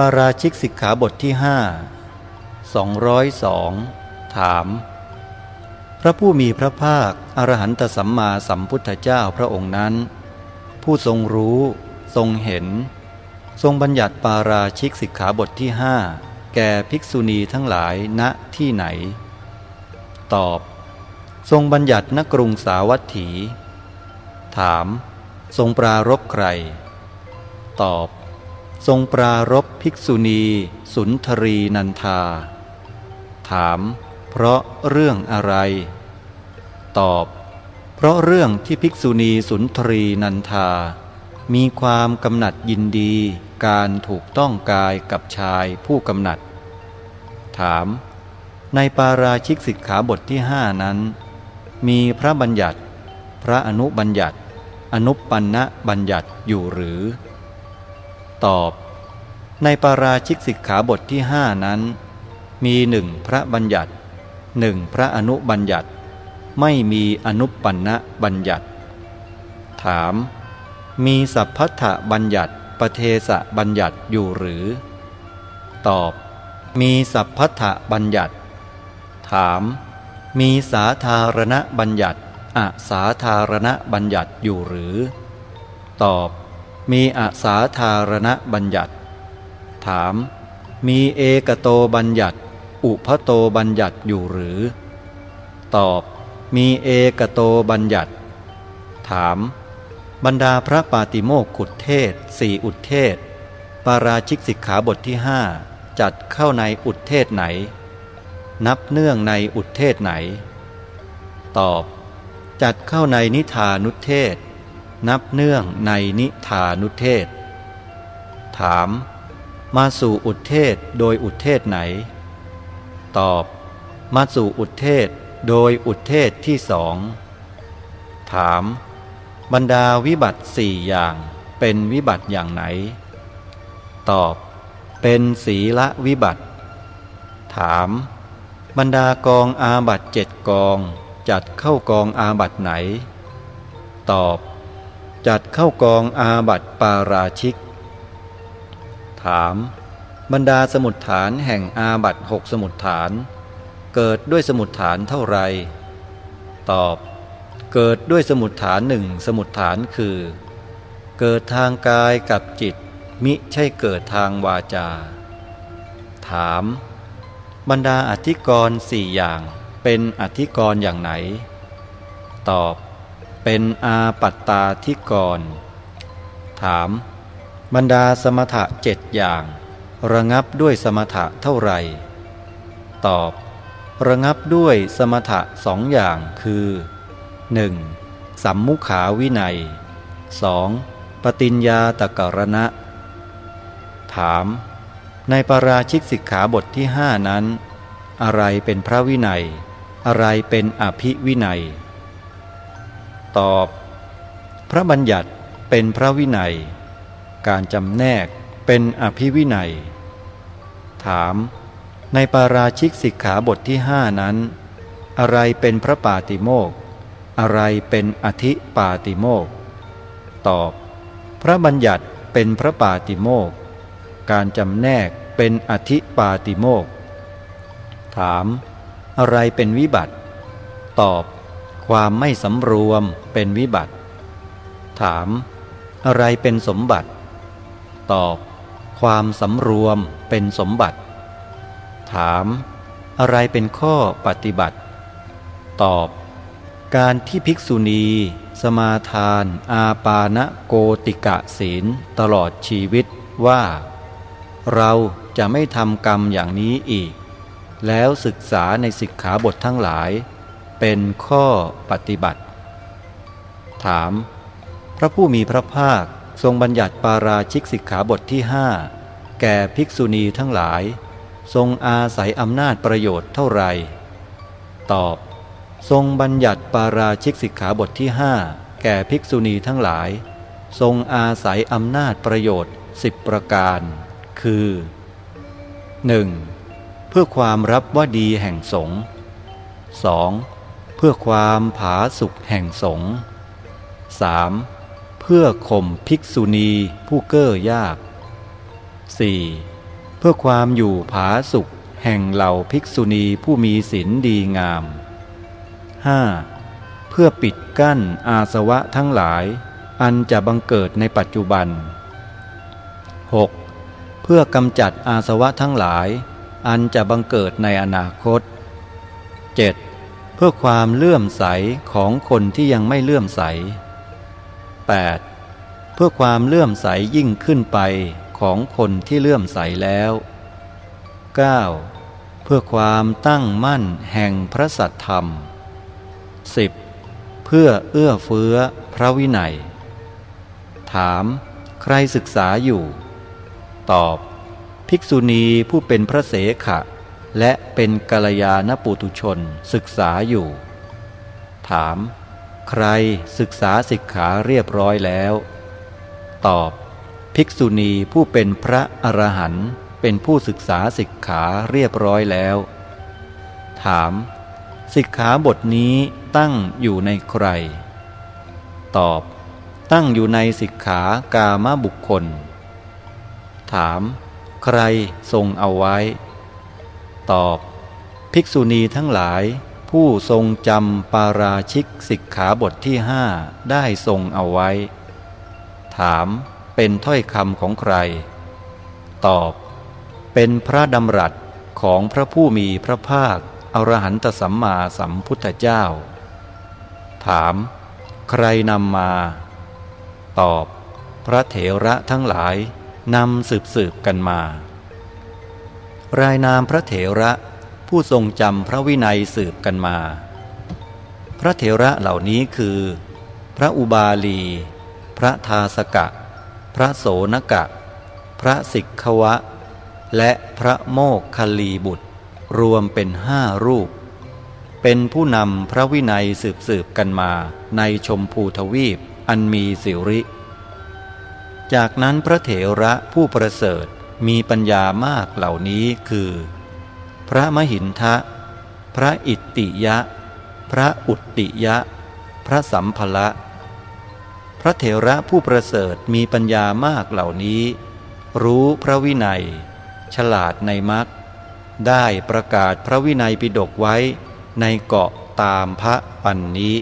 ปาราชิกสิกขาบทที่ห้าสองร้อยสองถาม พระผู้มีพระภาค อรหันตสัมมาสัมพุทธเจ้าพระองค์นั้น ผู้ทรงรู้ทรงเห็น ทรงบัญญัติปาราชิกสิกขาบทที่ห้าแก่ภิกษุณีทั้งหลายณที่ไหน ตอบ ทรงบัญญัติณกรุงสาวัตถี ถาม ทรงปรารบใคร ตอบ ทรงปรารบภิกษุณี สุนทรีนันทา ถาม เพราะเรื่องอะไร ตอบ เพราะเรื่องที่ภิกษุณีสุนทรีนันทา มีความกำหนัดยินดีการถูกต้องกายกับชายผู้กำหนัด ถาม ในปาราชิกสิกขาบทที่ห้านั้น มีพระบัญญัติ พระอนุบัญญัติ อนุปปันนะบัญญัติอยู่หรือ ตอบ ในปาราชิกสิกขาบทที่ห้านั้น มีหนึ่งพระบัญญัติหนึ่งพระอนุบัญญัติ ไม่มีอนุปปันนะบัญญัติ ถาม มีสัพพัทธบัญญัติปเทสะบัญญัติอยู่หรือ ตอบ มีสัพพัทธบัญญัติ ถาม มีสาธารณบัญญัติอาสาธารณบัญญัติอยู่หรือ ตอบ มีอาสาธารณบัญญัติ ถาม มีเอกโตบัญญัติ อุพโตบัญญัติอยู่หรือ ตอบ มีเอกโตบัญญัติ ถาม บรรดาพระปาติโมกขุดเทศสี่อุทเทศ ปาราชิกสิกขาบทที่ห้าจัดเข้าในอุทเทศไหน นับเนื่องในอุทเทศไหน ตอบ จัดเข้าในนิทานุเทศ นับเนื่องในนิทานุเทศ ถาม มาสู่อุทเทศโดยอุทเทศไหน ตอบ มาสู่อุทเทศโดยอุทเทศที่สอง ถาม บรรดาวิบัติสี่อย่างเป็นวิบัติอย่างไหน ตอบ เป็นศีละวิบัติ ถาม บรรดากองอาบัตเจ็ดกองจัดเข้ากองอาบัตไหน ตอบ จัดเข้ากองอาบัติปาราชิก ถาม บรรดาสมุดฐานแห่งอาบัตหกสมุดฐาน เกิดด้วยสมุดฐานเท่าไร ตอบ เกิดด้วยสมุดฐานหนึ่งสมุดฐานคือ เกิดทางกายกับจิต มิใช่เกิดทางวาจา ถาม บรรดาอธิกรณ์สี่อย่างเป็นอธิกรณ์อย่างไหน ตอบ เป็นอาปัตตาธิกร ถาม บรรดาสมถะเจ็ดอย่าง ระงับด้วยสมถะเท่าไหร่ ตอบ ระงับด้วยสมถะสองอย่างคือ 1. สัมมุขาวินัย 2. ปฏิญญาตกรณะ ถาม ในปาราชิกสิกขาบทที่ห้านั้น อะไรเป็นพระวินัย อะไรเป็นอภิวินัย ตอบ พระบัญญัติเป็นพระวินัย การจำแนกเป็นอภิวินัย ถาม ในปาราชิกสิกขาบทที่ห้านั้น อะไรเป็นพระปาติโมกอะไรเป็นอธิปาติโมกตอบ พระบัญญัติเป็นพระปาติโมกการจำแนกเป็นอธิปาติโมกถาม อะไรเป็นวิบัติ ตอบ ความไม่สำรวมเป็นวิบัติ ถาม อะไรเป็นสมบัติ ตอบ ความสำรวมเป็นสมบัติ ถาม อะไรเป็นข้อปฏิบัติ ตอบ การที่ภิกษุณี สมาทาน อาปาณโกติกะศีลตลอดชีวิตว่า เราจะไม่ทำกรรมอย่างนี้อีก แล้วศึกษาในสิกขาบททั้งหลาย เป็นข้อปฏิบัติ ถาม พระผู้มีพระภาคทรงบัญญัติปาราชิกสิกขาบทที่ห้าแก่ภิกษุณีทั้งหลาย ทรงอาศัยอำนาจประโยชน์เท่าไรตอบ ทรงบัญญัติปาราชิกสิกขาบทที่ห้าแก่ภิกษุณีทั้งหลาย ทรงอาศัยอำนาจประโยชน์สิบประการ คือ 1. เพื่อความรับว่าดีแห่งสงฆ์ 2. เพื่อความผาสุกแห่งสงฆ์ 3. เพื่อข่มภิกษุณีผู้เก้อยาก 4. เพื่อความอยู่ผาสุขแห่งเหล่าภิกษุณีผู้มีศีลดีงาม 5. เพื่อปิดกั้นอาสวะทั้งหลาย อันจะบังเกิดในปัจจุบัน 6. เพื่อกำจัดอาสวะทั้งหลาย อันจะบังเกิดในอนาคต 7. เพื่อความเลื่อมใสของคนที่ยังไม่เลื่อมใส 8. เพื่อความเลื่อมใสยิ่งขึ้นไปของคนที่เลื่อมใสแล้ว 9. เพื่อความตั้งมั่นแห่งพระสัทธรรม 10. เพื่อเอื้อเฟื้อพระวินัย ถาม ใครศึกษาอยู่ ตอบ ภิกษุณีผู้เป็นพระเสขะ และเป็นกัลยาณปุตุชนศึกษาอยู่ ถาม ใครศึกษาสิกขาเรียบร้อยแล้ว ตอบ ภิกษุณีผู้เป็นพระอรหันต์เป็นผู้ศึกษาสิกขาเรียบร้อยแล้ว ถาม สิกขาบทนี้ตั้งอยู่ในใคร ตอบ ตั้งอยู่ในสิกขากามบุคคล ถาม ใครทรงเอาไว้ ตอบ ภิกษุณีทั้งหลาย ผู้ทรงจำปาราชิกสิกขาบทที่ห้าได้ทรงเอาไว้ ถามเป็นถ้อยคำของใคร ตอบ เป็นพระดำรัสของพระผู้มีพระภาคอรหันตสัมมาสัมพุทธเจ้า ถาม ใครนำมา ตอบ พระเถระทั้งหลายนำสืบสืบกันมา รายนามพระเถระผู้ทรงจำพระวินัยสืบกันมา พระเถระเหล่านี้คือ พระอุบาลี พระทาสกะ พระโสนกะ พระสิกขวะ และพระโมกคลีบุตร รวมเป็นห้ารูป เป็นผู้นำพระวินัยสืบสืบกันมาในชมพูทวีปอันมีสิริ จากนั้นพระเถระผู้ประเสริฐ มีปัญญามากเหล่านี้คือ พระมหินทะ พระอิตติยะ พระอุตติยะ พระสัมภละ พระเถระผู้ประเสริฐมีปัญญามากเหล่านี้ รู้พระวินัย ฉลาดในมรรคได้ประกาศพระวินัยปิดกไว้ในเกาะตามพระปันนี้